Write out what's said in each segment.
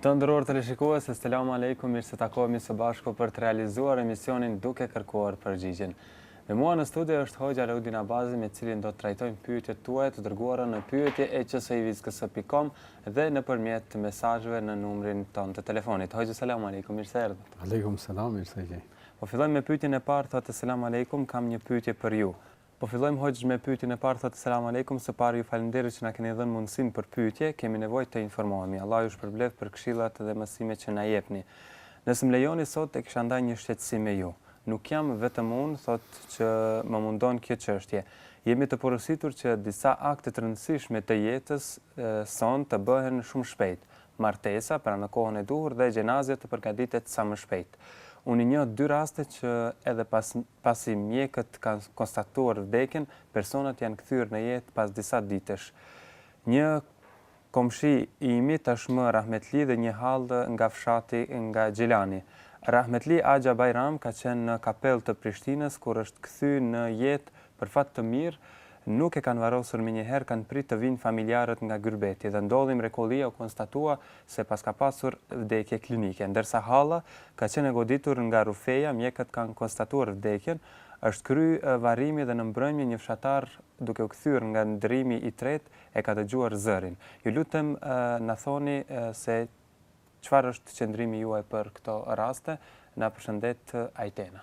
Të nderuar teleshikues, eselamu alejkum, mirë se takohemi së bashku për të realizuar emisionin Duke kërkuar përgjigjen. Me mua në studio është hoxhë Alaudin Abazi me cilin do të trajtojmë pyetjet tuaja të dërguara në pyetje et qësë i vizë kësë pikë kom dhe nëpërmjet mesazheve në numrin tonë të telefonit. Hoxhë, selamu alejkum, mirë se erdhët. Alejkum selam, mirë se ju gjej. Po fillojmë me pyetjen e parë, thotë selamu alejkum, kam një pyetje për ju. Po fillojmë hoxhë me pyetjen e parë thotë selamu alejkum së pari ju faleminderit që na keni dhënë mundësinë për pyetje kemi nevojë të informohemi Allahu ju shpërbleftë për këshillat dhe mësimet që na jepni nëse më lejoni sot e kisha ndaj një shqetësim me ju nuk jam vetëm unë thotë që më mundon kjo çështje jemi të porositur që disa akte të rëndësishme të jetës sonë të bëhen shumë shpejt martesa, pra në kohën e duhur dhe xhenazja të përgatitet sa më shpejt. Unë i njoh dy raste që edhe pasi mjekët kanë konstatuar vdekjen, personat janë kthyer në jetë pas disa ditësh. Një komshi i imi tashmë rahmetli dhe një hallë nga fshati nga Gjilani. Rahmetli Axha Bajram ka qenë në kapelë të Prishtinës kur është kthy në jetë Për fat të mirë, nuk e kanë varrosur menjëherë kanë prit të vijnë familjarët nga gyrbeti dhe ndodhi mrekullia u konstatua se paska pasur vdekje klinike. Ndërsa halla ka qenë e goditur nga rrufeja, mjekët kanë konstatuar vdekjen, është kry varrimi dhe në mbrëmje një fshatar duke u kthyer nga ndrrimi i tretë e ka dëgjuar zërin. Ju lutem na thoni se çfarë është qëndrimi juaj për këto raste. Na përshëndet Ajtena.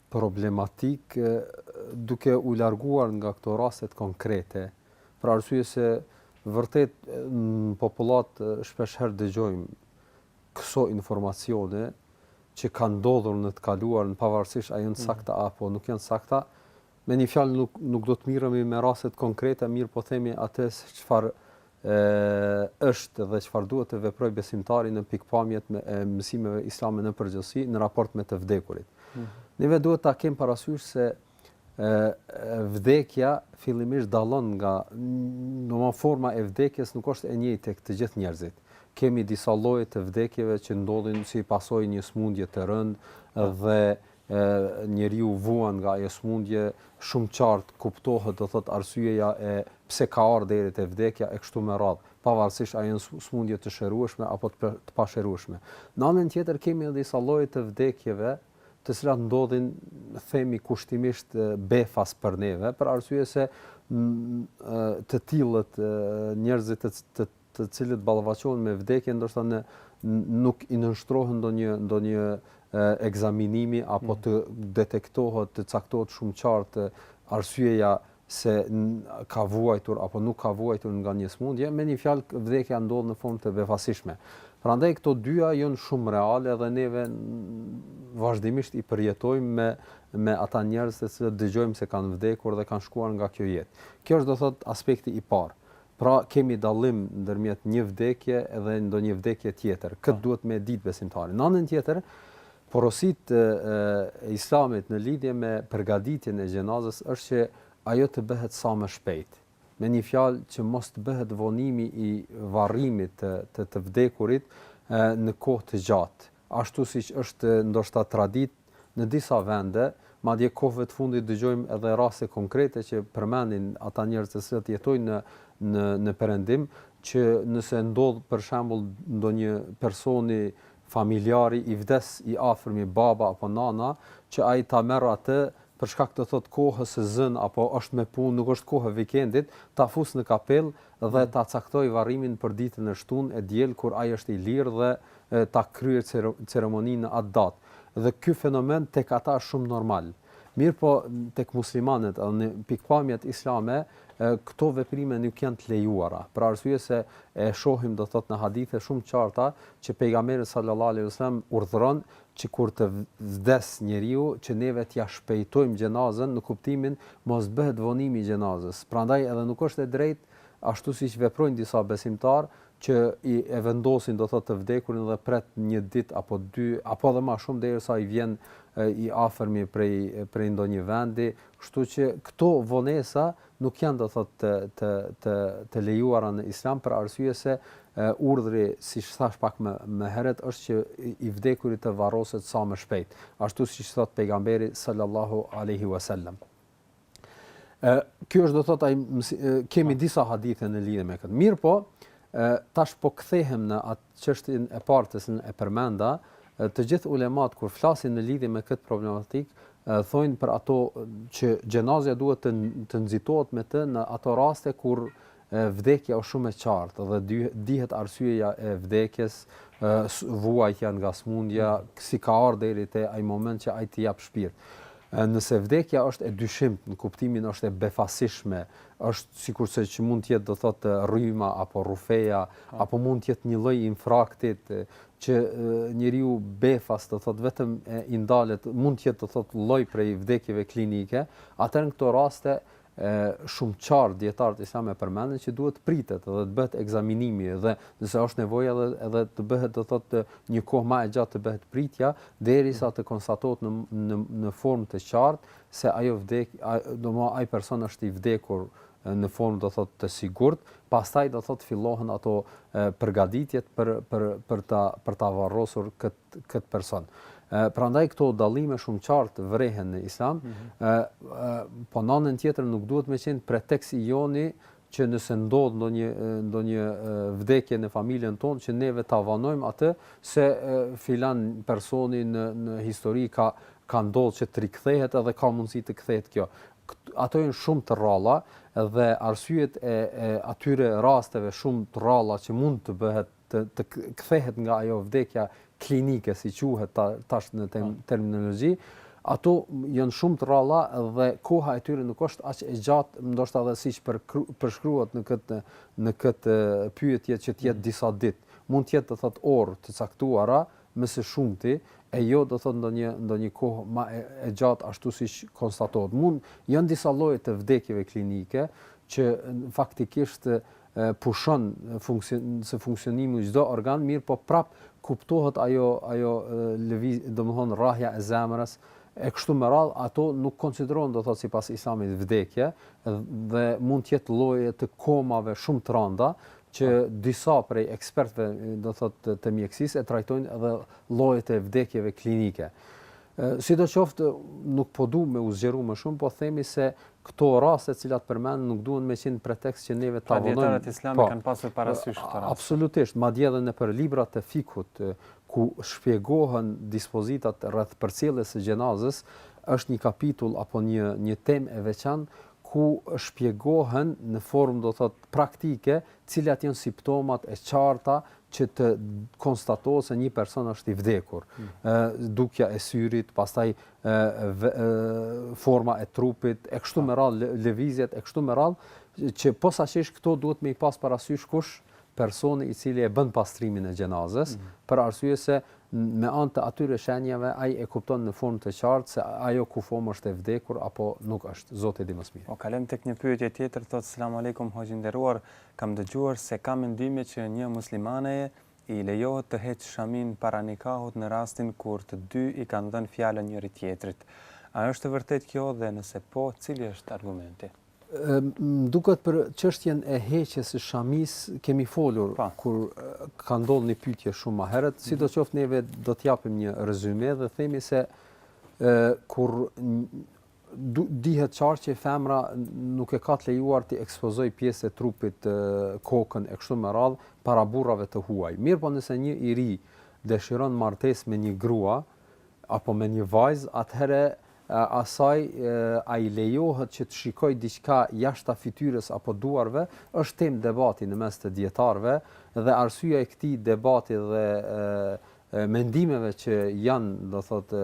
problematik duke u larguar nga këto rastet konkrete, për arsye se vërtet në popullatë shpeshherë dëgjojmë këso informacione që kanë ndodhur në të kaluarën pavarësisht a janë mm. sakta apo nuk janë sakta, me një fjalë nuk nuk do të mirremi me rastet konkrete, mirëpo themi atë çfarë e është dhe çfarë duhet të veprojë besimtari në pikëpamjet e mësimeve islame në përgjithësi në raport me të vdekurit. Mm. Neve duhet ta kem parasysh se e vdekja fillimisht dallon nga forma e vdekjes nuk është e njëjtë tek të gjithë njerëzit. Kemi disa lloje të vdekjeve që ndodhin si pasojë një smundje të rëndë dhe e njeriu vuan nga ajo smundje shumë qartë kuptohet do thotë arsyeja e pse ka ardhur deri te vdekja e kështu me radhë pavarësisht a janë smundje të shërueshme apo të pashërueshme në anën tjetër kemi edhe disa lloje të vdekjeve të cilat ndodhin themi kushtimisht befas për neve për arsye se të tillët njerëzit të të cilët ballafaqohen me vdekje ndoshta ë nuk i nënshtrohen ndonjë ndonjë ekzaminimi apo mm. të detektohet, të caktohet shumë qartë arsyeja se ka vuajtur apo nuk ka vuajtur nga një smundje, me një fjalë vdekja ndodh në formë të befasishme. Prandaj këto dyja janë shumë reale dhe neve vazhdimisht i përjetojmë me me ata njerëz të cilët dëgjojmë se kanë vdekur dhe kanë shkuar nga kjo jetë. Kjo është do thot aspekti i parë. Pra kemi dallim ndërmjet një vdekje dhe ndonjë vdekje tjetër. Këtë duhet me ditë besimtari. Në anën tjetër, porositë e Islamit në lidhje me përgatitjen e xhenazës është që ajo të bëhet sa më shpejt. Me një fjalë që mos të bëhet vonimi i varrimit të të të vdekurit në kohë të gjatë. ashtu siç është ndoshta traditë në disa vende, madje kohëve të fundit dëgjojmë edhe raste konkrete që përmendin ata njerëz të cilët jetojnë në në në Perëndim, që nëse ndodh për shembull ndonjë personi familjari i vdes i afërmi baba apo nana, që ai ta merr atë për shkak të thot kohës së zën apo është me punë, nuk është kohë e vikendit, ta fus në kapel dhe ta caktoj varrimin për ditën e shtunë e diel kur ai është i lirë dhe ta kryejë ceremoninë në atë datë. Dhe ky fenomen tek ata është shumë normal. Mirëpo tek muslimanët edhe në pikëpamjet islame këto veprime nuk janë të lejuara, për arsye se e shohim do thotë në hadithe shumë të qarta që pejgamberi sallallahu alaihi wasallam urdhëron që kur të vdes njeriu që neve t'ia shpejtojmë xhenazën në kuptimin mos bëhet vonimi i xhenazës. Prandaj edhe nuk është e drejtë ashtu siç veprojnë disa besimtarë që e vendosin do thotë të vdekurin dhe pret një ditë apo dy apo edhe më shumë derisa i vjen i afërmi prej prej ndonjë vendi, kështu që këto vonesa nuk janë do thotë të të të të lejuara në Islam për arsye se urdhri siç thash pak më më herët është që i vdekuri të varroset sa më shpejt, ashtu siç thotë pejgamberi sallallahu alaihi wasallam. Ë ky është do thotë ë kemi disa hadithe në lidhje me këtë. Mirëpo, ë tash po kthehem në atë çështjen e parë që e përmenda, të gjithë ulemat kur flasin në lidhje me këtë problematik, thonë për ato që xhenazja duhet të të nxitohet me të në ato raste kur Vdekja është shumë e qartë dhe dihet arsyeja e vdekjes, vuajtja nga sëmundja, si ka ardhur deri te ai moment që ai të jap shpirt. Nëse vdekja është e dyshimtë, në kuptimin është e befasishme, është sikurse që mund të jetë do thotë rryma apo rrufeja, apo mund të jetë një lloj infraktit që njeriu befas do thotë vetëm i ndalet, mund të jetë do thotë lloj prej vdekjeve klinike, atëherë në këto raste e shumë qartë dijetarët islamë e përmendën që duhet të pritet dhe të bëhet ekzaminimi dhe nëse është nevoja edhe edhe të bëhet do thotë një kohë më e gjatë të bëhet pritja derisa të konstatohet në në në formë të qartë se ajo vdek do me ai person është i vdekur në formë do thotë të sigurt pastaj do thotë fillohen ato përgatitjet për për për ta për ta varrosur kët këtë person. Ë prandaj këto dallime shumë qartë vrehen në Islam. Ë mm -hmm. po n'anën tjetër nuk duhet me qenë pretekst i joni që nëse ndodh ndonjë ndonjë vdekje në familjen tonë që neve ta vonojmë atë se filan personi në në histori ka ka ndodhur që të rikthehet edhe ka mundësi të kthehet kjo. Ato janë shumë të rralla dhe arsyet e, e atyre rasteve shumë të rralla që mund të bëhet të të kthehet nga ajo vdekja klinike si quhet tash në po. terminologji, ato janë shumë të rralla dhe koha e tyre nuk është aq e gjatë, ndoshta edhe siç përshkruhet në këtë në këtë pyetje që të jetë mm. disa ditë. Mund të jetë do thotë orë të caktuara, më së shumti, e jo do thotë ndonjë ndonjë kohë më e, e gjatë ashtu siç konstatohet. Mund janë disa lloje të vdekjeve klinike që faktikisht pushon së funksionimi i çdo organ mirëpo prap kuptohet ajo ajo lëviz domthon rrahja e zemrës e kështu me radhë ato nuk konsiderohen do thot sipas islamit vdekje dhe mund të jetë lloje të komave shumë të rënda që disa prej ekspertëve do thot të mjekësisë e trajtojnë edhe llojet e vdekjeve klinike Sidoqoftë, nuk po du me u zgjeru më shumë, po themi se këto raste të cilat përmende nuk duhen me qenë pretekst që neve ta vonojmë. Pra dijetarët islamë kanë pasur parasysh këto raste. Absolutisht, madje edhe nëpër librat e fikhut ku shpjegohen dispozitat rreth përcjelljes së xhenazës, është një kapitull apo një një temë e veçantë ku shpjegohen në formë do të thotë praktike cilat janë simptomat e qarta që të konstatohet se një person është i vdekur. Ë dukja e syrit, pastaj ë forma e trupit, e kështu me radhë lëvizjet, e kështu me radhë që posaçërisht këto duhet me i pas parasysh kush personi i cili e bën pastrimin e xhenazës, mm. për arsye se me anë të atyre shenjave ai e kupton në formë të qartë se ajo kufomë është e vdekur apo nuk është. Zoti di më së miri. Po kalojmë tek një pyetje tjetër, thotë selam alejkum hoxhë i nderuar, Kam dëgjuar se ka mendime që një muslimaneje i lejohet të heqë shaminë para nikahut në rastin kur të dy i kanë dhënë fjalën njëri-tjetrit. A është e vërtetë kjo dhe nëse po, cili është argumenti? Më duket për çështjen e heqjes së shamisë kemi folur kur ka ndodhur një pyetje shumë më herët, sidoqoftë neve do të japim një rezume dhe themi se kur dihet qartë që femra nuk e ka të lejuar të ekspozojë pjesë të trupit kokën e kështu me radhë para burrave të huaj. Mirëpo nëse një i ri dëshiron martesë me një grua apo me një vajzë, atëherë asaj a i lejohet që të shikojë diçka jashta fytyrës apo duarve, është temë debati në mes të dijetarëve dhe arsyja e këtij debati dhe mendimeve që janë, do thotë,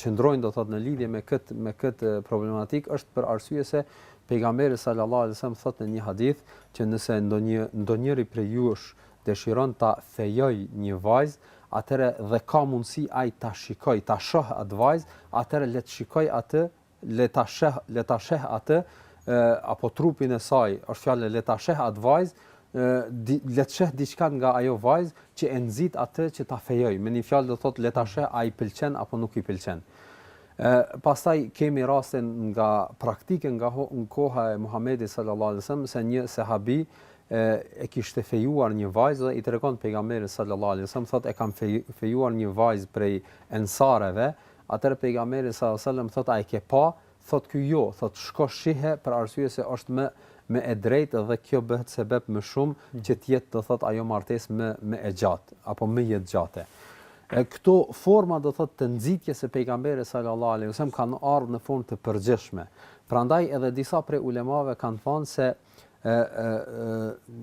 qëndrojnë do thotë në lidhje me këtë me këtë problematikë është për arsye se pejgamberi sallallahu alajhi wasallam thotë në një hadith që nëse ndonjë ndonjëri prej jush dëshiron ta fejojë një vajzë, atëherë dhe ka mundësi ai ta shikojë, ta shohë atë vajzë, atëherë le ta shikojë atë le ta sheh le ta sheh atë apo trupin e saj është fjalë le ta sheh atë vajzë le të sheh diçka nga ajo vajzë që e nxit atë që ta fejojë me një fjalë do thotë le ta sheh a i pëlqen apo nuk i pëlqen pastaj kemi rastin nga praktika nga koha e Muhamedit sallallahu alaihi wasallam se një sahabi e kishte fejuar një vajzë dhe i tregon pejgamberit sallallahu alaihi wasallam thotë e kam fejuar një vajzë prej ensarëve Atëherë Pejgamberi sallallahu alejhi ve sellem thotë, A e ke pa? Thotë ky, Jo, thotë, Shko shihe për arsye se është më më e drejtë dhe kjo bëhet sebep më shumë që të jetë, do thotë, ajo martesë më më e gjatë apo më jetëgjatë. E këto forma do thotë të nxitjes së Pejgamberit sallallahu alejhi ve sellem kanë ardhur në formë të përgjithshme. Prandaj edhe disa prej ulemave kanë thënë se e, e, e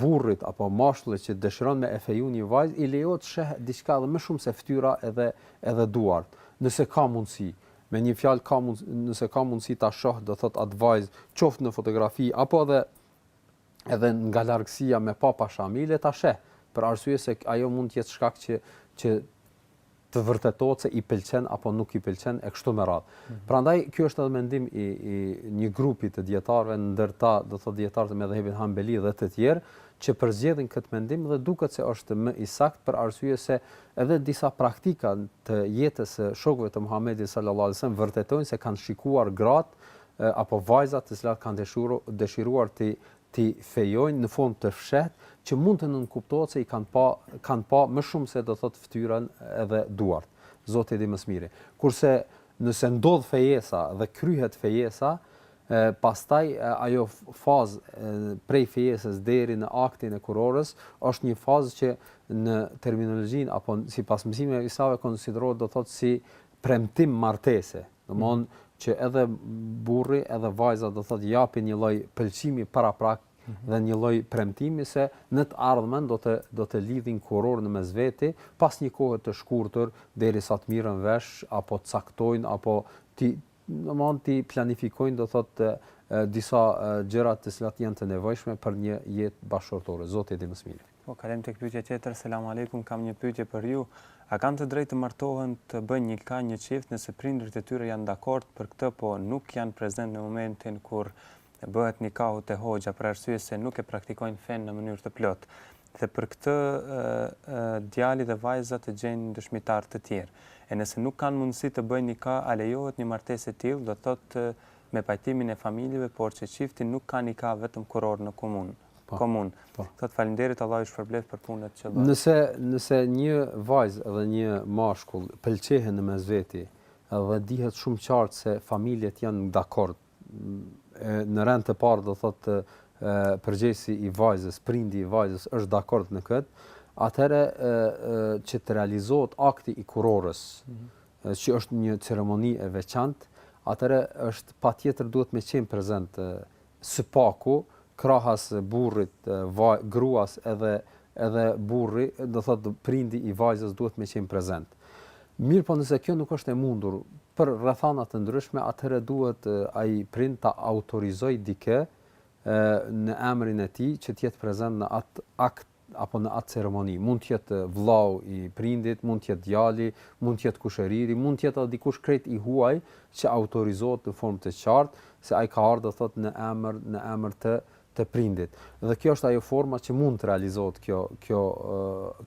burrit apo mashkullit që dëshiron me e feju një vajzë i lejohet të sheh diçka edhe më shumë se fytyra edhe edhe duart nëse ka mundësi me një fjalë ka mund, nëse ka mundësi ta shohë do thotë atë vajzë qoftë në fotografi apo edhe edhe nga largësia me pa pa shami le ta sheh për arsye se ajo mund të jetë shkak që që të vërtetohet se i pëlqen apo nuk i pëlqen e kështu me radhë. Mm -hmm. Prandaj ky është edhe mendim i, i një grupi të dijetarëve ndër ta, do thotë dijetarët e medhhebit Hambeli dhe të tjerë, që përzgjedhin këtë mendim dhe duket se është më i saktë për arsye se edhe disa praktika të jetës së shokëve të Muhamedit sallallahu alajhi wasallam vërtetojnë se kanë shikuar gratë apo vajzat të cilat kanë dëshiruar dëshiruar të t'i fejojnë në formë të fshehtë që mund të nënkuptohet se i kanë pa kanë pa më shumë se do thotë fytyrën edhe duart. Zoti e di më së miri. Kurse nëse ndodh fejesa dhe kryhet fejesa, e, pastaj ajo fazë prej fejesës deri në aktin e kurorës është një fazë që në terminologjinë apo sipas mësimeve islame konsiderohet do thotë si premtim martese, Domethënë që edhe burri edhe vajza do thotë japin një lloj pëlqimi paraprak mhm. dhe një lloj premtimi se në të ardhmen do të do të lidhin kurorë në mes veti pas një kohe të shkurtër derisa të merren vesh apo të caktojnë apo t'i domethënë t'i planifikojnë do thotë disa gjëra të cilat janë të nevojshme për një jetë bashkëshortore Zoti e di më së miri Po kalojmë tek pyetja tjetër, Selam Alejkum kam një pyetje për ju, a kanë të drejtë të martohen të bëjnë nikah një çift nëse prindërit e tyre janë dakord për këtë po nuk janë prezent në momentin kur bëhet nikahu te hoxha për arsye se nuk e praktikojnë fenë në mënyrë të plotë dhe për këtë djali dhe vajza të gjejnë dëshmitarë të tjerë e nëse nuk kanë mundësi të bëjnë nikah a lejohet një martesë e tillë do thotë me pajtimin e familjeve por që çifti nuk ka nikah vetëm kurorë në komunë. po, komunë. Po. Thotë faleminderit Allah ju shpërbleftë për punët që bën. Nëse nëse një vajzë dhe një mashkull pëlqehen në mes veti dhe dihet shumë qartë se familjet janë dakord në rend të parë do thotë përgjegjësi i vajzës, prindi i vajzës është dakord në këtë, atëherë që të realizohet akti i kurorës, mhm. që është një ceremoni e veçantë, atëherë është patjetër duhet me qenë prezent Së paku, krahas burrit, vaj, gruas edhe edhe burri, do thotë prindi i vajzës duhet me qenë prezent. Mirëpo nëse kjo nuk është e mundur për rrethana të ndryshme, atëherë duhet ai prind ta autorizojë dikë në emrin e tij që të jetë prezent në atë akt apo në atë ceremoni, mund të jetë vllau i prindit, mund të jetë djali, mund të jetë kushëriri, mund të jetë edhe dikush krejt i huaj që autorizohet në formë të qartë se ai ka ardhur thotë në emër në emër të të prindit. Dhe kjo është ajo forma që mund të realizohet kjo kjo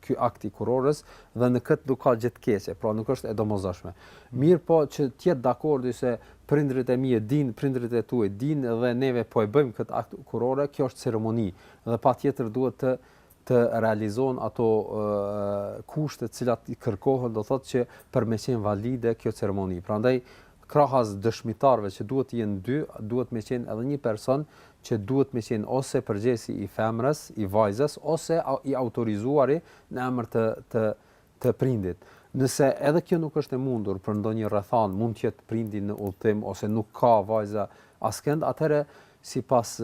ky akt i kurorës dhe në këtë nuk ka gjë të keqe, pra nuk është e domosdoshme. Mirëpo që të jetë dakord se prindërit e mi e dinë, prindërit e tu e dinë dhe neve po e bëjmë këtë akt kurore, kjo është ceremoni, Dhe patjetër duhet të të realizohen ato kushte të cilat kërkohen, do thotë që për me qenë valide kjo ceremoni. Prandaj krahas dëshmitarëve që duhet të jenë dy, duhet me qenë edhe një person që duhet me qenë ose përgjegjësi i femrës, i vajzës, ose i autorizuari në emër të, të të prindit. Nëse edhe kjo nuk është e mundur për ndonjë rrethanë, mund të jetë prindi në udhëtim ose nuk ka vajza askënd, atëherë sipas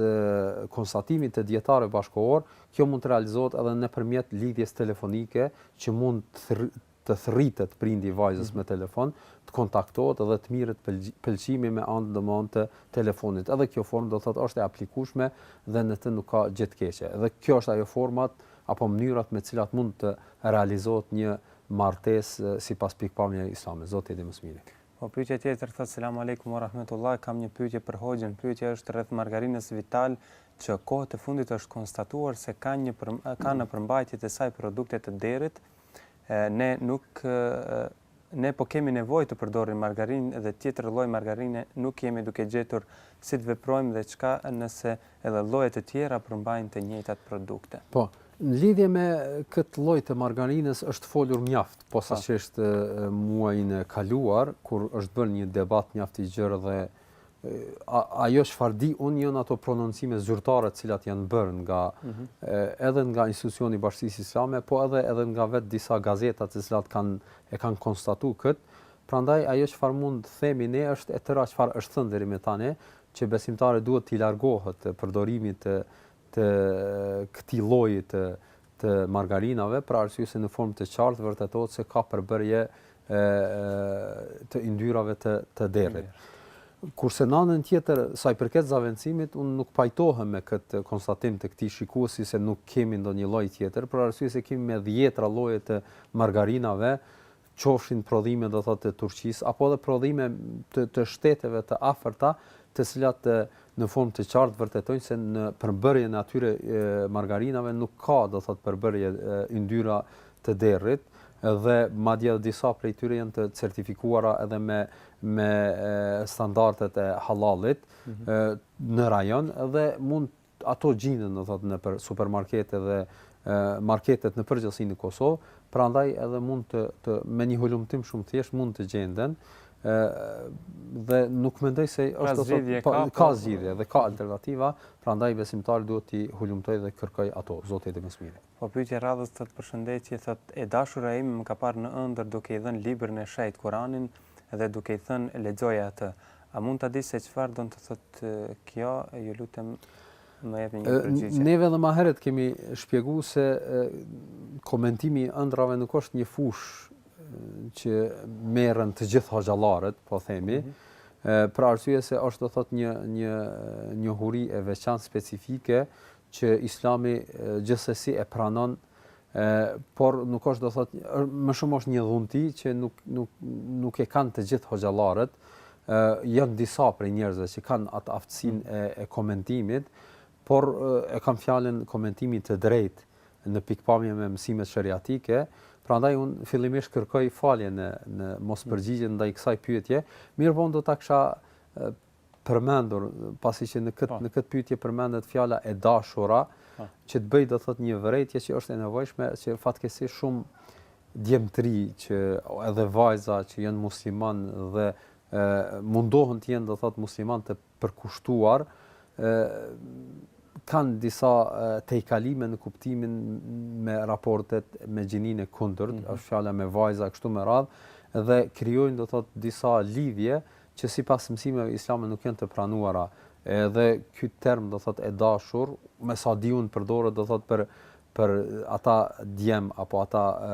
konstatimit të dijetarëve bashkëkohorë, kjo mund të realizohet edhe nëpërmjet lidhjes telefonike që mund të thërritet prindi i vajzës me telefon, të kontaktohet dhe të merret pëlqimi me anë domethënë të telefonit. Edhe kjo formë do thotë është e aplikueshme dhe në të nuk ka gjë të keqe. Dhe kjo është ajo format apo mënyrat me të cilat mund të realizohet një martesë sipas pikëpamjeve islame. Zoti e di më së miri. Po pyetja tjetër thotë selam alejkum wa rahmetullah kam një pyetje për hoxhën pyetja është rreth margarinës vital që kohët e fundit është konstatuar se ka një ka në përmbajtje e saj produkte të derrit e ne nuk Ne po kemi nevojë të përdorim margarinë dhe tjetër lloj margarine nuk jemi duke gjetur si të veprojmë dhe çka nëse edhe lloje të tjera përmbajnë të njëjtat produkte. Po, në lidhje me këtë lloj të margarinës është folur mjaft posaçërisht muajin e kaluar kur është bën një debat mjaft i gjerë dhe ajo çfarë di unë janë ato prononcime zyrtare të cilat janë bërë nga mhm. edhe nga institucioni i Bashkësisë Islame, po edhe edhe nga vetë disa gazeta të cilat kanë e kanë konstatu këtë. Prandaj ajo çfarë mund themi ne është e tëra çfarë është thënë deri më tani që besimtari duhet t'i largohet përdorimit të të këtij lloji të të margarinave, për arsye se në formë të qartë vërtetohet se ka përbërje të yndyrave të të derrit. Kurse në anën tjetër, sa i përket zavendësimit, unë nuk pajtohem me këtë konstatim të këtij shikuesi se nuk kemi ndonjë lloj tjetër, për arsye se kemi me dhjetra lloje të margarinave, qofshin prodhime do të thotë të Turqisë apo edhe prodhime të të shteteve të afërta, të cilat në formë të qartë vërtetojnë se në përbërjen e atyre margarinave nuk ka do thotë përbërje yndyra të derrit dhe madje disa prej tyre janë të certifikuara edhe me me standardet e hallallit mm -hmm. në rajon dhe mund Ato gjinden, do të thotë, nëpër supermarkete dhe marketet në përgjithësi në Kosovë, prandaj edhe mund të të me një hulumtim shumë thjesht mund të gjenden ë dhe nuk mendoj se s'ka zgjidhje po, ka ka po. zgjidhje dhe ka alternativa, prandaj besimtari duhet t'i hulumtoj dhe kërkoj ato, Zoti e di më së miri. Po pyetja e radhës thotë përshëndetje thotë e dashura ime më ka parë në ëndërr duke i dhënë librin e shejt kuranin dhe duke i thënë lexoja atë a mund ta di se çfarë don të thotë kjo ju lutem më jepni një përgjigje. Ne veç edhe më herët kemi shpjeguar se komentimi i ëndrrave nuk është një fushë që merren të gjithë hoxhallarët, po themi, mm -hmm. për arsye se është do thot një një njohuri e veçantë specifike që Islami gjithsesi e pranon ë por nuk është do thot më shumë është një dhunti që nuk nuk nuk e kanë të gjithë hoxhallarët ë janë disa prej njerëzve që kanë atë aftësinë e, e komentimit por e kam fjalën komentimit të drejtë në pikpamje me mësimet sheriatike, prandaj un fillimisht kërkoj falje në në mospërgjigjen ndaj kësaj pyetje, mirëpo un do ta kisha përmendur, pasi që në këtë po. në këtë pyetje përmendet fjala e dashura, po. që të bëj do thotë një vërejtje që është e nevojshme që fatkeqësisht shumë djem mirëpo edhe vajza që janë musliman dhe e, mundohen të jenë do thotë musliman të përkushtuar, e, kanë disa tejkalime në kuptimin me raportet me gjininë e kundërt, mm -hmm. është fjala me vajza kështu me radhë dhe krijojnë do thotë disa lidhje që sipas mësimeve islame nuk janë të pranuara, edhe ky term do thotë e dashur, me sa di unë përdoret do thotë për për ata djem apo ata e,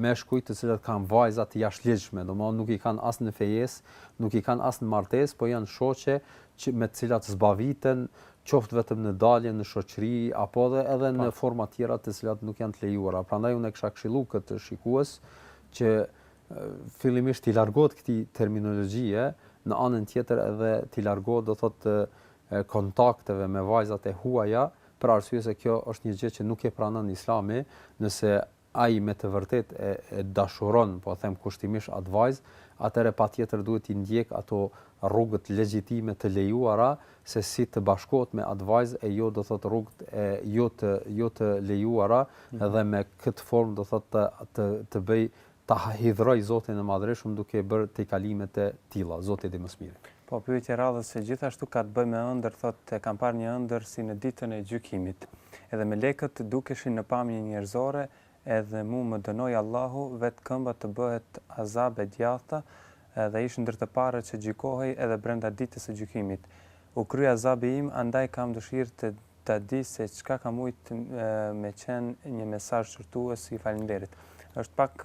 meshkuj të cilët kanë vajza të jashtëligjshme, domthonë nuk i kanë as në fejesë, nuk i kanë as në martesë, po janë shoqe që me të cilat zbaviten qoftë vetëm në dalje në shoqëri apo edhe edhe në po. forma tjera të cilat nuk janë të lejuara. Prandaj unë e kisha këshillu këtë shikues që fillimisht t'i largohet këtij terminologjie, në anën tjetër edhe t'i largohet do thotë kontakteve me vajzat e huaja, për arsye se kjo është një gjë që nuk e pranon Islami, nëse ai me të vërtetë e, e dashuron, po them kushtimisht atë vajzë, atëherë patjetër duhet t'i ndjek ato rrugët legjitime të lejuara se si të bashkohet me atë vajzë e jo do thotë rrugët e jo të jo të lejuara mm. dhe me këtë formë do thotë të të, të bëj Ta hidhroj Zotin e Madhërishëm duke bërë tejkalime të tilla. Zoti e di më së miri. Po pyetja e radhës që gjithashtu ka të bëjë me ëndërr thotë e kam parë një ëndërr si në ditën e gjykimit edhe melekët dukeshin në pamje njerëzore edhe mu më dënoi Allahu vetë këmba të bëhet azab e djathta dhe ish ndër të parët që gjykohej edhe brenda ditës së gjykimit u kry azabi im andaj kam dëshirë të ta di se çka ka mujt me qen një mesazh qortues ju faleminderit është pak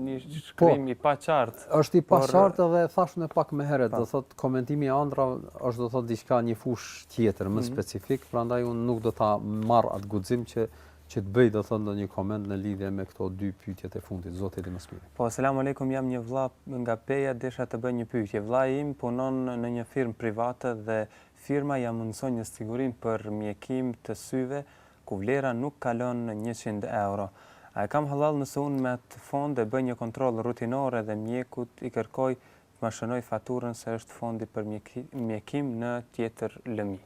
një po, shkrim i paqartë është i paqartë dhe thashë në pak më herët po. do thotë komentimi i andrrave është do thotë diçka një fushë tjetër më mhm. specifike prandaj unë nuk do ta marr atë guxim që që të bëj do thotë ndonjë koment në lidhje me këto dy pyetjet e fundit Zoti e di më së miri. Po selam aleikum jam një vëlla nga Peja desha të bëj një pyetje. Vëllai im punon në një firmë private dhe Firma ia mundëson një sigurim për mjekim të syve ku vlera nuk kalon njëqind euro. A e kam hallall nëse unë me atë fond e bëj një kontroll rutinore dhe mjekut i kërkoj të ma shënojë faturën se është fondi për mjekim në tjetër lëmi?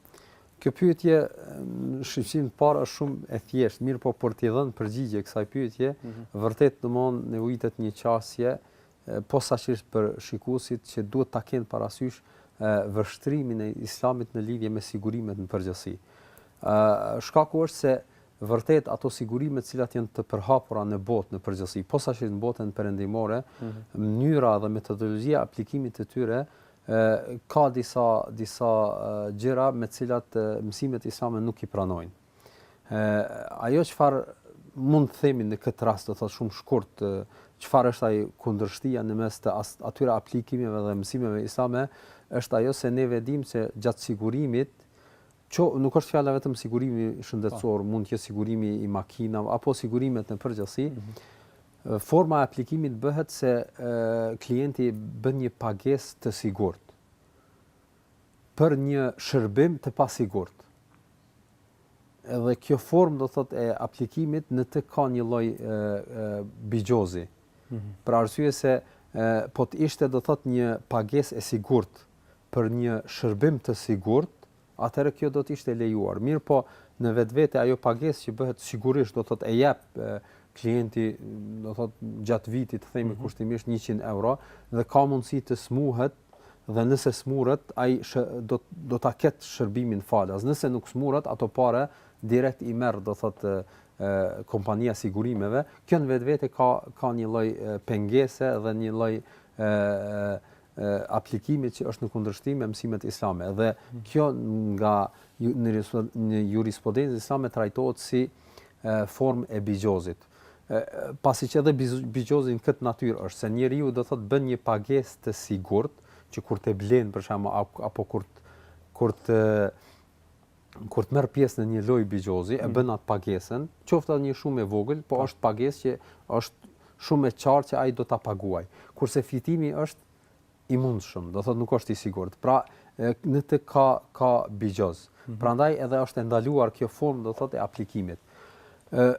Kjo pyetje në shikim të parë është shumë e thjeshtë, mirëpo për t'i dhënë përgjigje kësaj pyetje, vërtet domon nevojitet një qasje posaçërisht për shikuesit që duhet ta kenë parasysh vështrimin e Islamit në lidhje me sigurimet në përgjithësi. Ë shkaku është se vërtetë ato sigurime të cilat janë të përhapura në botë në përgjithësi, posaçërisht në botën perëndimore, mm -hmm. mënyra dhe metodologjia e aplikimit të tyre ë ka disa disa gjëra me të cilat mësimet islame nuk i pranojnë. Ë ajo çfarë mund të themi në këtë rast do të thotë shumë shkurt çfarë është ajo kundërshtia në mes të atyre aplikimeve dhe mësimeve islame është ajo se ne e dimë se gjatë sigurimit që nuk është fjala vetëm sigurimi shëndetësor, po. mund të jetë sigurimi i makinave apo sigurimet në përgjithësi. Mm -hmm. Forma e aplikimit bëhet se e, klienti bën një pagesë të sigurt. për një shërbim të pasigurt. Edhe kjo formë do thot e aplikimit në të ka një lloj bixhozi. Mm -hmm. Për arsye se e, po të ishte do thot një pagesë e sigurt për një shërbim të sigurt, atëherë kjo do të ishte e lejuar. Mirëpo, në vetvete ajo pagesë që bëhet sigurisht do thot e jep klienti do thot gjatë vitit të themi mm -hmm. kushtimisht 100 euro dhe ka mundësi të smuret dhe nëse smuret ai do do ta ketë shërbimin falas nëse nuk smuret ato pare direkt i merr do thotë kompania e sigurimeve kjo në vetvete ka ka një lloj pengese dhe një lloj aplikimi që është në kundërshtim me mësimet islame dhe kjo nga në jurisprudencën islame trajtohet si formë e bixhozit pasi që edhe bixhozi në këtë natyrë është, se njeriu do thotë bën një pagesë të sigurt, që kur të blen për shembull apo kur kur të kur të merr pjesë në një lojë bixhozi e mm. bën atë pagesën, qoftë edhe një shumë e vogël, po, po. është pagesë që është shumë e qartë që ai do ta paguaj. Kurse fitimi është i mundshëm, do thotë nuk është i sigurt. Pra, në të ka ka bixhoz. Mm -hmm. Prandaj edhe është e ndaluar kjo formë, do thotë e aplikimit. Ë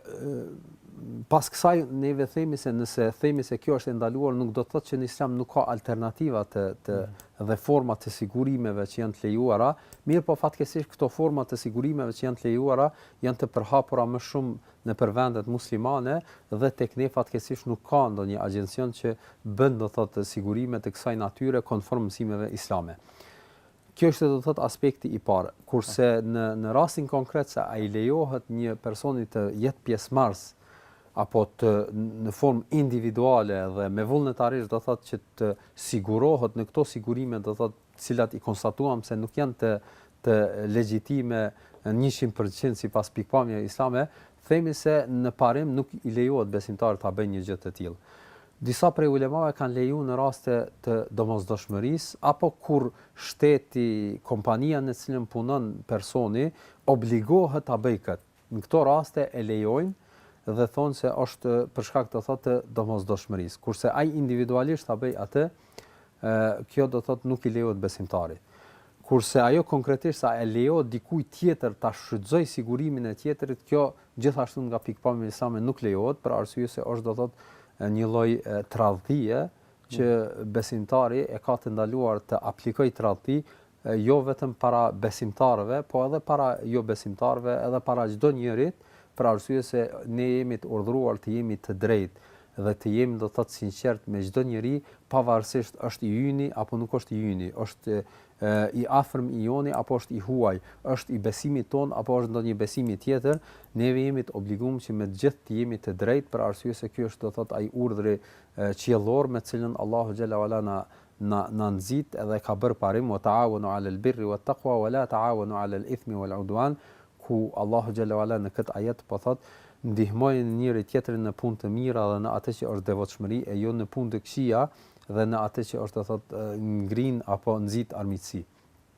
pas kësaj neve themi se nëse themi se kjo është e ndaluar, nuk do të thotë që në Islam nuk ka alternativa të të mm -hmm. dhe forma të sigurimeve që janë të lejuara, mirëpo fatkeqësisht këto forma të sigurimeve që janë të lejuara janë të përhapura më shumë nëpër vendet muslimane dhe tek ne fatkeqësisht nuk ka ndonjë agjencion që bën do të thotë sigurime të kësaj natyre konform mësimeve islame. Kjo është do të thotë aspekti i parë. Kurse në në rastin konkret se a i lejohet një personi të jetë pjesëmarrës apo të në formë individuale dhe me vullnetarisht do thotë që të sigurohet në këto sigurime do thotë të cilat i konstatuam se nuk janë të legjitime njëqind për qind sipas pikëpamjeve islame, themi se në parim nuk i lejohet besimtarit ta bëjë një gjë të tillë. Disa prej ulemave kanë leju në raste të domosdoshmërisë apo kur shteti, kompania në të cilën punon personi obligohet ta bëjë këtë. Në këto raste e lejojnë dhe thonë se është për shkak do thotë të domosdoshmërisë. Kurse ai individualisht ta bëjë atë, ë kjo do thotë nuk i lejohet besimtarit. Kurse ajo konkretisht se a i lejohet dikujt tjetër ta shfrytëzojë sigurimin e tjetrit, kjo gjithashtu nga pikëpamja islame nuk lejohet për arsye se është do thotë një lloj tradhtie që besimtari e ka të ndaluar të aplikojë tradhti jo vetëm para besimtarëve, po edhe para jobesimtarëve, edhe para çdo njerit, për arsye se ne jemi të urdhëruar të jemi të drejtë dhe të jemi do të thotë të sinqertë me çdo njeri, pavarësisht është i yni apo nuk është i yni, është i afërm i joni apo është i huaj, është i besimit tonë apo është ndonjë besimi tjetër, ne jemi të obliguar që me të gjithë të jemi të drejtë për arsye se ky është do të thotë ai urdhri qiellor me të cilën Allahu xhalla wa 'ala na na na nxit dhe ka bërë parim wa ta'awanu 'alel birri wat taqwa wa la ta'awanu 'alel ithmi wal 'udwan ku Allahu xhalla wa 'ala në këtë ajet po thotë ndihmojeni njëri tjetrin në punë të mira dhe në atë që është devotshmëri e jo në punë të këqija dhe në atë që është do thotë ngrit apo nxit armiqësi.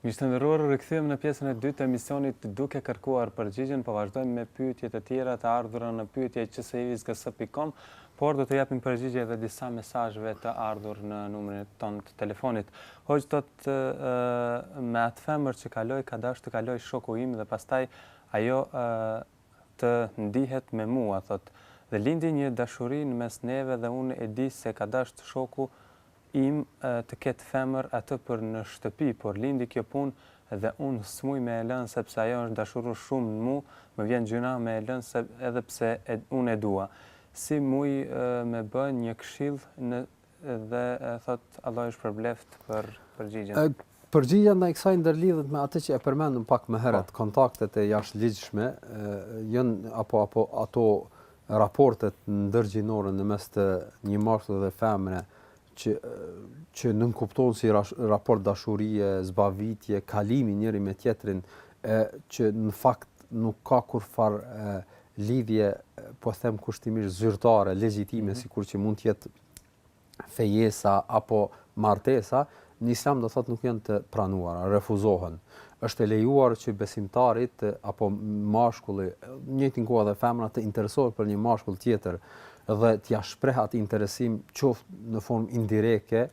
Miq të nderuar, u rikthyem në pjesën e dytë të emisionit Duke kërkuar përgjigjen, po vazhdojmë me pyetje të tjera të ardhura në pyetjecshivizgs.com, por do të japim përgjigje edhe disa mesazheve të ardhur në numrin tonë të telefonit. Hoxhë thotë me atë femër që kaloi ka dashur të kalojë shoku im dhe pastaj ajo të ndihet me mua thotë dhe lindi një dashuri në mes neve dhe unë e di se ka dashur shoku im të ketë femër atë për në shtëpi por lindi kjo punë dhe unë smuj me e lënë sepse ajo është dashurur shumë në mu më vjen gjynah me e lënë edhe pse unë e dua si mun me më bë një këshillë dhe thotë Allah ju shpërbleftë për përgjigjen. Përgjigja ndaj kësaj ndërlidhet me atë që e përmendëm pak më herët, po. kontaktet e jashtëligjshme janë apo apo ato raportet ndërgjinore në mes të një mashkulli dhe femre që që nënkupton si raport dashurie, zbavitje, kalimi njëri me tjetrin e që në fakt nuk ka kurfar lidhje po them kushtimisht zyrtare, legjitime mm -hmm. sikur që mund të jetë fejesa apo martesa, në Islam do të thotë nuk janë të pranuara, refuzohen. Është e lejuar që besimtarit apo mashkulli, në njëjtin kohë edhe femra të interesohet për një mashkull tjetër dhe t'ia shpreh atë interesim qoftë në formë indirekte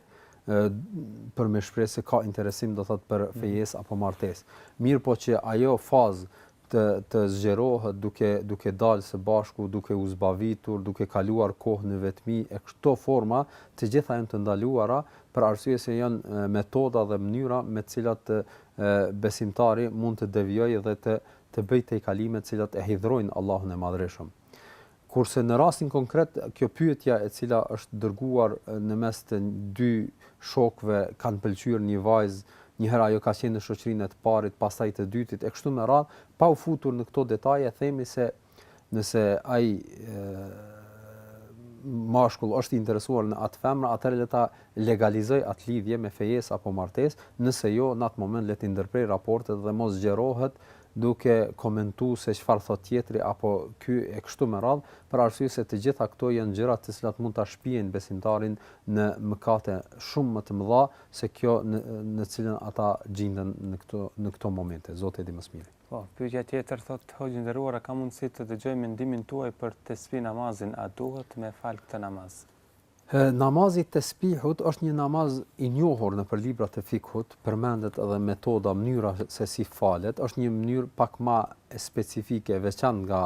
për me shpreh se ka interesim do thot për fejes apo martes. Mirëpo që ajo fazë të të zgjerohet duke duke dalë së bashku, duke u zbavitur, duke kaluar kohë në vetmi e këto forma të gjitha janë të ndaluara për arsye se janë metoda dhe mënyra me të cilat besimtari mund të devijojë dhe të të bëjë tejkalime të cilat e hidhrojnë Allahun e Madhërishëm. Kurse në rastin konkret, kjo pyetja e cila është dërguar në mes të dy shokëve kanë pëlqyer një vajzë, njëherë ajo ka qenë në shoqërinë e të parit, pastaj të dytit e kështu me radhë, pa u futur në këto detaje themi se nëse ai mashkull është i interesuar në atë femër, atëherë le ta legalizojë atë lidhje me fejesë apo martesë, nëse jo në atë moment le t'i ndërprejë raportet dhe mos zgjerohet duke komentu se çfarë thotë tjetri apo ky e kështu me radhë, për arsye se të gjitha këto janë gjëra të cilat mund ta shpijnë besimtarin në mëkate shumë më të mëdha se kjo në në cilën ata gjinden në këto në këto momente. Zoti e di më së miri. Po, pyetja tjetër thotë hoxhë i nderuar a ka mundësi të dëgjoj mendimin tuaj për tesbih namazin a duhet me fal këtë namaz. He, namazi i tesbihut është një namaz i njohur nëpër libra të fikhut, përmendet edhe metoda, mënyra se si falet, është një mënyrë pak më e specifike, e veçantë nga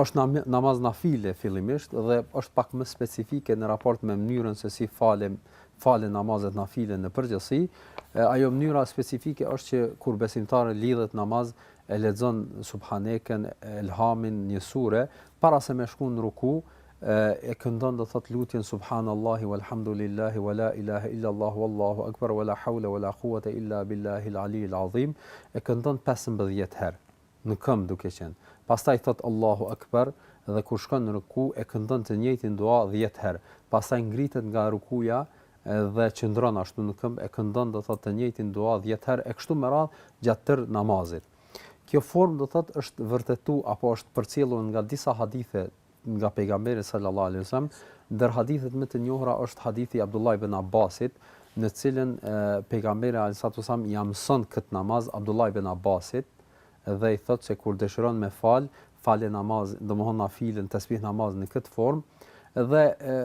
është na, namaz nafile fillimisht dhe është pak më specifike në raport me mënyrën se si falem falen namazet nafile në përgjithësi. Ajo mënyra specifike është që kur besimtari lidhet në namaz e lexon subhaneken, elhamin, një sure para se me shku në ruku, E këndon do thot lutjen Subhanallahi walhamdulillahi wa la ilahe illa Allah wallahu akbar wa la hawle wa la kuwate illa billahi l'ali l'azim e këndon pesëmbëdhjetë herë në këmbë duke qenë. Pastaj thot Allahu akbar dhe kur shkon në ruku e këndon të njëjtin dua dhjetë herë. Pastaj ngritet nga rukuja dhe qëndron ashtu në këmbë e këndon do thot të njëjtin dua dhjetë herë e kështu me radhë gjatë tërë namazit. Kjo formë do thot është vërtetu apo është përcjellur nga disa hadithe nga Pejgamberi sallallahu alejhi wasallam, ndër hadithet më të njohura është hadithi i Abdullah ibn Abbasit, në të cilën Pejgamberi alejhi wasallam ia mëson kët namaz Abdullah ibn Abbasit dhe i thotë se kur dëshiron me fal, fale namaz, domthon nafilen tasbih namaz në këtë formë dhe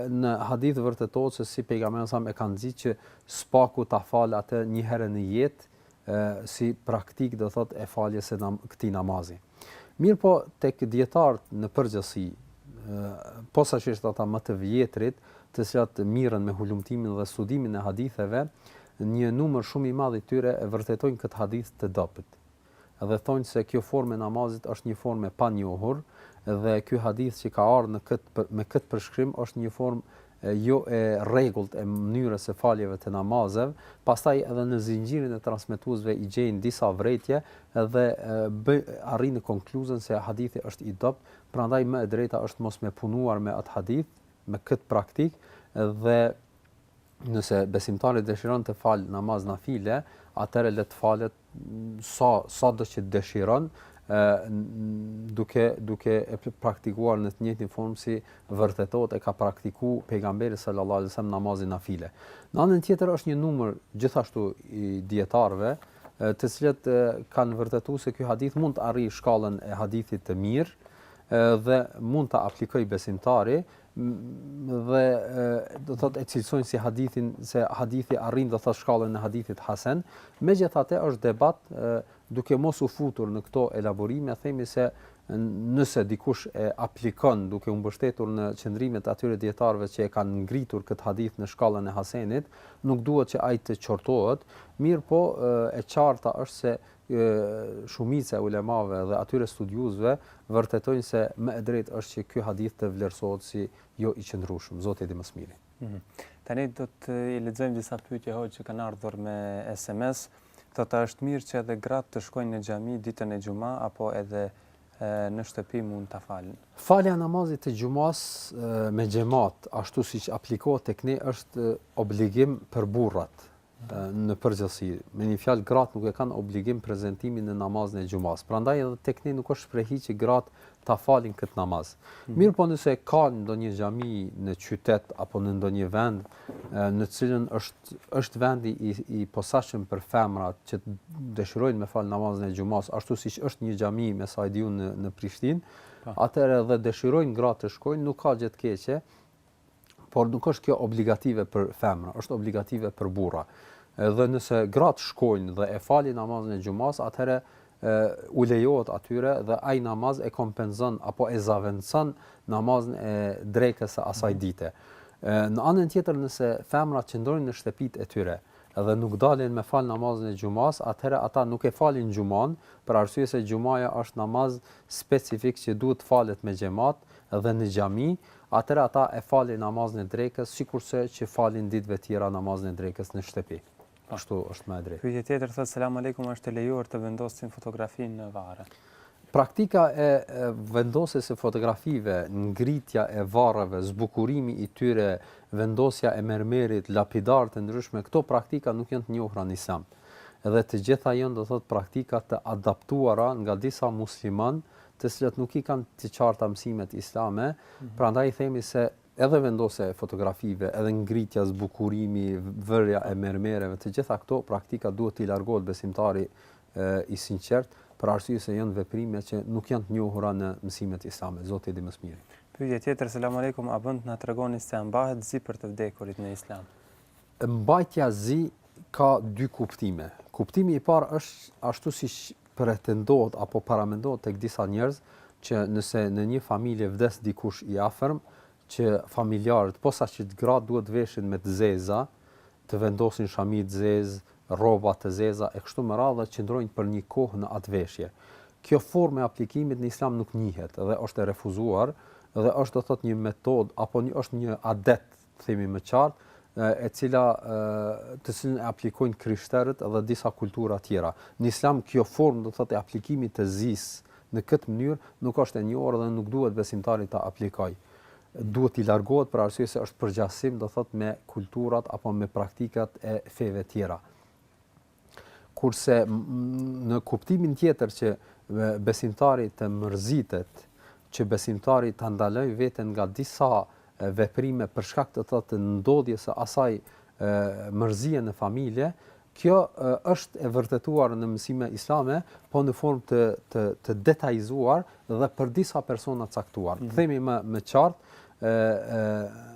në hadith vërtetohet se si pejgamberi sa e ka nxit që së paku ta fal atë një herë në jetë si praktikë do thotë e faljes së nam, këtij namazi. Mirëpo tek dijetarët në përgjithësi, posaçërisht ata më të vjetrit, të cilat merren me hulumtimin dhe studimin e haditheve, një numër shumë i madh i tyre e vërtetojnë këtë hadith të dobët. Dhe thonë se kjo formë e namazit është një formë e panjohur dhe ky hadith që ka ardhur në këtë me këtë përshkrim është një formë jo e rregullt e mënyrës së faljeve të namazeve, pastaj edhe në zinxhirin e transmetuesve i gjejnë disa vërejtje dhe arrijnë në konkluzion se hadithi është i dobët, prandaj më e drejta është mos me punuar me atë hadith, me këtë praktik dhe nëse besimtari dëshiron të falë namaz nafile, atëherë le të falet sa sa do që dëshiron ë duke duke e praktikuar në të njëjtin formë si vërtetohet e ka praktiku pejgamberi sallallahu alajhi wasallam namazin nafile. Në anën tjetër është një numër gjithashtu i dijetarëve të cilët kanë vërtetuar se ky hadith mund të arrijë shkallën e hadithit të mirë dhe mund ta aplikojë besimtari dhe do të thotë e cilësojnë si hadithin se hadithi arrin do thotë shkallën e hadithit hasen megjithatë është debat duke mos u futur në këto elaborime themi se nëse dikush e aplikon duke u mbështetur në qëndrimet e atyre dijetarëve që e kanë ngritur këtë hadith në shkallën e hasenit nuk duhet që ai të qortohet mirëpo e qarta është se shumica e ulemave dhe atyre studiuesve vërtetojnë se më e drejtë është që ky hadith të vlerësohet si jo i qëndrueshëm, Zoti e di më së miri. Mhm. Tani do t'i lexojmë disa pyetje hoxhë që kanë ardhur me SMS. Thotë a është mirë që edhe gratë të shkojnë në xhami ditën e xhuma apo edhe në shtëpi mund ta falin. Falja e namazit të xhumas me xhemat, ashtu siç aplikohet tek ne është obligim për burrat, në përgjithësi. Me një fjalë gratë nuk e kanë obligim prezentimin në namazin e xhumas. Prandaj edhe tek ne nuk është shprehi që gratë ta falin kët namaz. Mhm. Mirëpo nëse ka ndonjë xhami në qytet apo në ndonjë vend në të cilën është është vendi i i posaçëm për femrat që dëshirojnë me fal namazin e xhumas, ashtu siç është një xhami me sa e di unë në Prishtinë, po. atëherë edhe dëshirojnë gratë të shkojnë, nuk ka gjë të keqe. por nuk është kjo obligative për femra, është obligative për burra. Edhe nëse gratë shkojnë dhe e falin namazin e xhumas, atëherë u lejohet atyre dhe ai namaz e kompenzon apo e zëvendëson namazin e drekës së asaj mhm. dite. Në anën tjetër nëse femrat qëndrojnë në shtëpitë e tyre dhe nuk dalin me fal namazin e xhumas, atëherë ata nuk e falin xhuman, për arsye se xhumaja është namaz specifik që duhet të falet me xhemat dhe në xhami, Atëherë ata e falin namazin e drekës sikurse që falin ditëve tjera namazin e drekës në shtëpi. Ashtu është më e drejtë. Pyetje tjetër thotë selam alejkum a është e lejuar të vendosim fotografinë në varre? Praktika e vendosjes së fotografive, ngritja e varreve, zbukurimi i tyre, vendosja e mermerit, lapidar të ndryshme, këto praktika nuk janë të njohura në Islam. Edhe të gjitha janë do thotë praktika të adaptuara nga disa muslimanë të cilët nuk i kanë të qarta mësimet islame, prandaj themi se edhe vendosja e fotografive, edhe ngritja, zbukurimi, vërja e mermereve, të gjitha këto praktika duhet t'i largohet besimtari i sinqert, për arsye se janë veprime që nuk janë të njohura në mësimet islame. Zoti e di më së miri. Pyetje tjetër, selam aleikum, a bën të na tregoni se a mbahet zi për të vdekurit në islam? Mbajtja zi ka dy kuptime. Kuptimi i parë është ashtu si pretendohet apo paramendohet tek disa njerëz që nëse në një familje vdes dikush i afërm, që familjarët posaçit gratë duhet të veshin me të zeza, të vendosin shami të zezë, rroba të zeza e kështu me radhë qëndrojnë për një kohë në atë veshje. Kjo formë e aplikimit në Islam nuk njihet dhe është e refuzuar dhe është do të thotë një metodë apo një është një adet themi më qartë, e cila të cilën e aplikojnë krishterët dhe disa kultura tjera. Në islam kjo formë do thotë e aplikimit të zisë në këtë mënyrë nuk është e njohur dhe nuk duhet besimtari ta aplikojë. Duhet t'i largohet për arsye se është përngjasim do thotë me kulturat apo me praktikat e feve tjera. Kurse në kuptimin tjetër që besimtari të mërzitet, që besimtari ta ndalojë veten nga disa veprime për shkak do thotë të ndodhjes së asaj mërzie në familje, kjo është e vërtetuar në mësime islame, po në formë të të të detajzuar dhe për disa persona të caktuar. Mm -hmm. Themi më më qartë, ë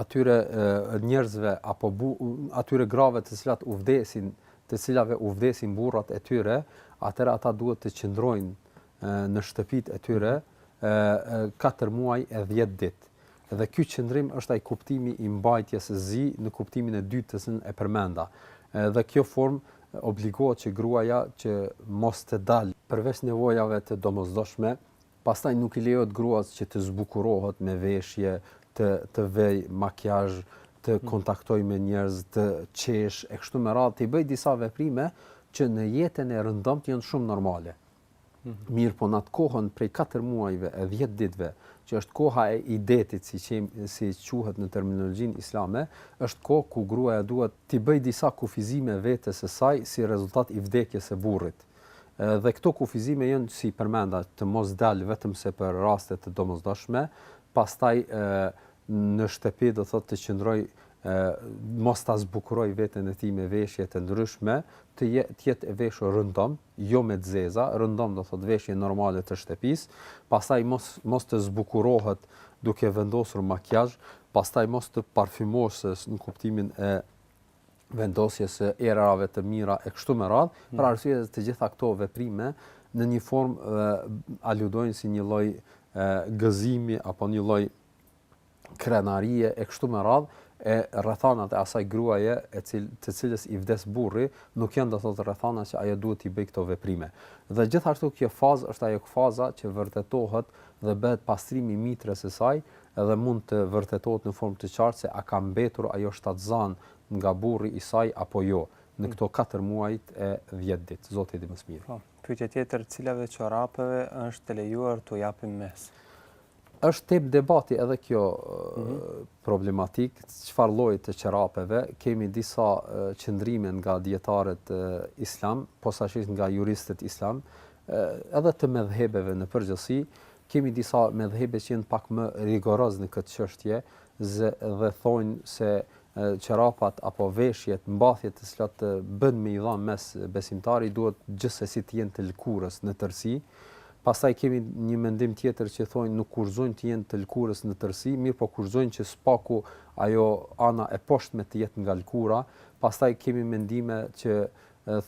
atyre njerëzve apo bu, atyre grave të cilat u vdesin, të cilave u vdesin burrat e tyre, atëra ata duhet të qëndrojnë në shtëpitë e tyre ë 4 muaj e 10 ditë. Dhe ky qëndrim është ai kuptimi i mbajtjes zi në kuptimin e dytë siç e përmenda. Edhe kjo formë obligohet që gruaja që mos të dalë përveç nevojave të domosdoshme, Pastaj nuk i lejohet gruas që të zbukurohet me veshje, të të vejë makijazh, të kontaktojë me njerëz, të qeshë e kështu me radhë, të bëjë disa veprime që në jetën e rëndomtë janë shumë normale. Mirëpo në atë kohën prej katër muajve e dhjetë ditëve, që është koha e idetit si si quhet në terminologjinë islame, është kohë ku gruaja duhet t'i bëjë disa kufizime vetes së saj si rezultat i vdekjes së burrit. Dhe këto kufizime janë si përmenda të mos dal vetëm se për raste të domosdoshme, pastaj në shtëpi do thotë të qëndroj mos ta zbukuroj veten e tij me veshje të ndryshme, të jetë e veshur rëndom, jo me të zeza, rëndom do thotë veshje normale të shtëpisë, pastaj mos mos të zbukurohet duke vendosur makiazh, pastaj mos të parfumoset në kuptimin e vendosjes së erërave të mira e kështu me radhë, mm. për arsye se të gjitha këto veprime në një formë aludojnë si një lloj gëzimi apo një lloj krenarie e kështu me radhë, e rrethanat e asaj gruaje e cil, të cilës i vdes burri nuk janë do thotë rrethana që ajo duhet t'i bëj këto veprime. Dhe gjithashtu kjo fazë është ajo faza që vërtetohet dhe bëhet pastrimi i mitrës së saj Edhe mund të vërtetohet në formë të qartë se a ka mbetur ajo shtatëzanë nga burri i saj apo jo, në këto katër muajt e dhjetë ditë. Zoti e di më së miri. Po, pyetje tjetër, cilave çorapeve është të lejuar t'u japim mes'h? Është temë debati edhe kjo problematikë, çfarë lloji të çorapeve, kemi disa qëndrime nga dijetarët islam, posaçërisht nga juristët islam, edhe të medhhebeve në përgjithësi, Kemi disa medhhebe që janë pak më rigoroz në këtë çështje zë dhe thonë se çorapat apo veshjet, mbathjet të cilat bën me i dhënë mes'h besimtari duhet gjithsesi të jenë të lëkurës në tërësi. Pastaj kemi një mendim tjetër që thonë nuk kushtëzojnë të jenë të lëkurës në tërësi, mirëpo kushtëzojnë që së paku ajo ana e poshtme të jetë nga lëkura. Pastaj kemi mendime që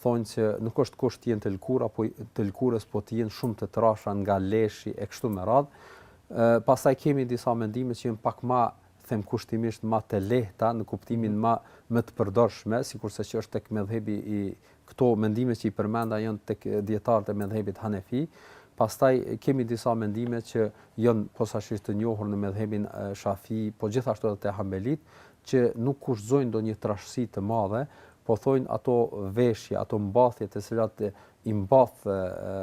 thonë që nuk është kusht të jenë të lëkura apo të lëkurës, po të jenë shumë të trasha nga leshi e kështu me radhë. Ë pastaj kemi disa mendime që janë pak më them kushtimisht më të lehta në kuptimin mhm. më më të përdorshme, sikurse që është tek medhhebi i këto mendime që i përmenda janë tek dijetarët e medhhebit Hanefi. Pastaj kemi disa mendime që janë posaçërisht të njohur në medhhebin Shafi, po gjithashtu edhe te Hanbelitë, që nuk kushtëzojnë ndonjë trashësi të madhe, po thonë ato veshje, ato mbathje të cilat i mbath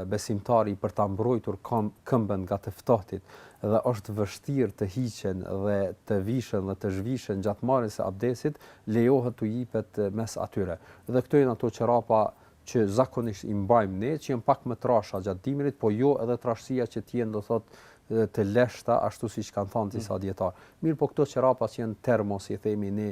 besimtari për ta mbrojtur këmbën nga të ftohtit dhe është vështirë të hiqen dhe të vishen dhe të zhvishen gjatë marrjes së abdesit, lejohet t'u jipet mes'h atyre. Dhe këto janë ato çorapa që zakonisht i mbajmë ne, që janë pak më trasha gjatë dimrit, po jo edhe trashësia që të jenë do thot të leshta ashtu siç kanë thënë disa mm. dijetarë. Mirëpo këto çorapa që janë termo, si themi ne,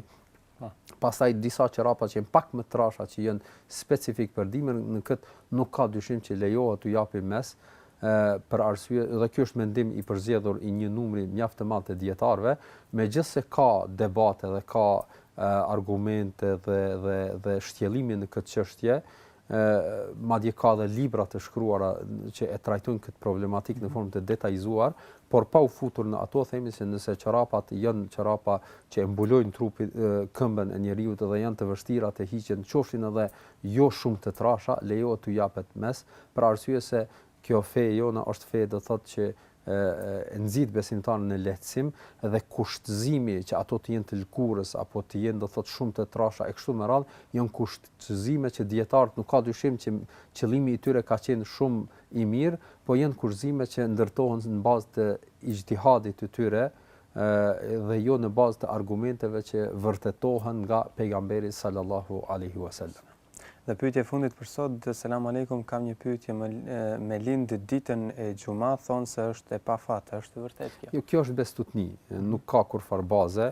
po. pastaj disa çorapa që janë pak më trasha që janë specifik për dimrin, në kët nuk ka dyshim që lejohet t'u japim mes'h për arsye, dhe ky është mendim i përzgjedhur i një numri mjaft të madh të dijetarëve, megjithëse ka debate dhe ka argumente dhe dhe dhe shtjellime në këtë çështje, madje ka dhe libra të shkruara që e trajtojnë këtë problematikë në formë të detajzuar, por pa u futur në ato themi se nëse çorapat janë çorapa që e mbulojnë trupin këmbën e njeriut dhe janë të vështira të hiqen qofshin edhe jo shumë të trasha lejohet t'u jepet mes'h për arsye se kjo fe e jona është fe do të thotë që e nxit besimtarin në lehtësim dhe kushtëzimi që ato të jenë të lëkurës apo të jenë do të thotë shumë të trasha e kështu me radhë janë kushtëzime që dietarët nuk ka dyshim që qëllimi i tyre ka qenë shumë i mirë po janë kushtëzime që ndërtohen në bazë të ixhtihadit të tyre dhe jo në bazë të argumenteve që vërtetohen nga pejgamberi sallallahu alaihi wasallam. Dhe pyetja e fundit për sot, selam aleikum, kam një pyetje me lind ditën e xuma thonë se është e pafat, është e vërtetë kjo? Jo, kjo është bestytni, nuk ka kurfar baze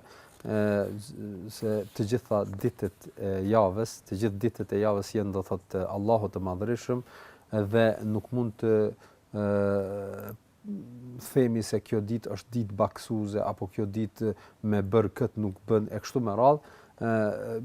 se të gjitha ditët e javës, të gjithë ditët e javës janë do të thotë Allahut të madhërishëm dhe nuk mund të themi se kjo ditë është ditë baksuze apo kjo ditë me bërë këtë nuk bën e kështu me radhë ë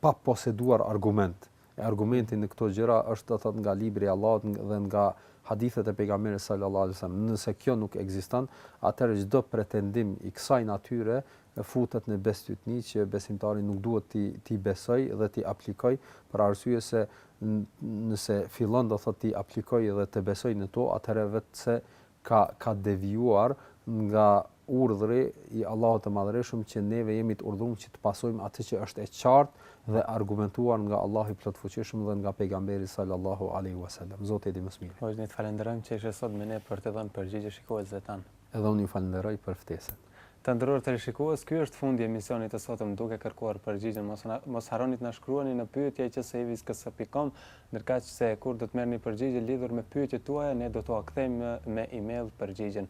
pa poseduar argument e argumenti në këto gjëra është do thotë nga libri i Allahut dhe nga hadithet e pejgamberit sallallahu alajhi wasallam nëse kjo nuk ekziston atëherë çdo pretendim i kësaj natyre futet në bestytni që besimtari nuk duhet t'i t'i besojë dhe t'i aplikojë për arsye se nëse fillon do thotë t'i aplikojë dhe të besojë në to atëherë vetëm se ka ka devijuar nga urdhri i Allahut të Madhërishëm që neve jemi të urdhëruar që të pasojmë atë që është e qartë dhe argumentuar nga Allahu i Plotfuqishëm dhe nga pejgamberi sallallahu alaihi wasallam. Zoti e di më së miri. Po ne të falënderojmë që ishe sot me ne për të dhënë përgjigje shikuesve tanë. Edhe unë ju falënderoj për ftesën. Të nderuar teleshikues, ky është fundi i emisionit të sotëm Duke kërkuar përgjigjen mos na mos harroni të na shkruani në pyetje që së iviz kë së pikë kom, ndërkaq se kur do të merrni përgjigje lidhur me pyetjet tuaja ne do t'ua kthejmë me email përgjigjen.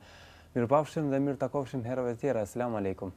Mirupafshim dhe mirë u takofshim herëve të tjera. Selam Alejkum.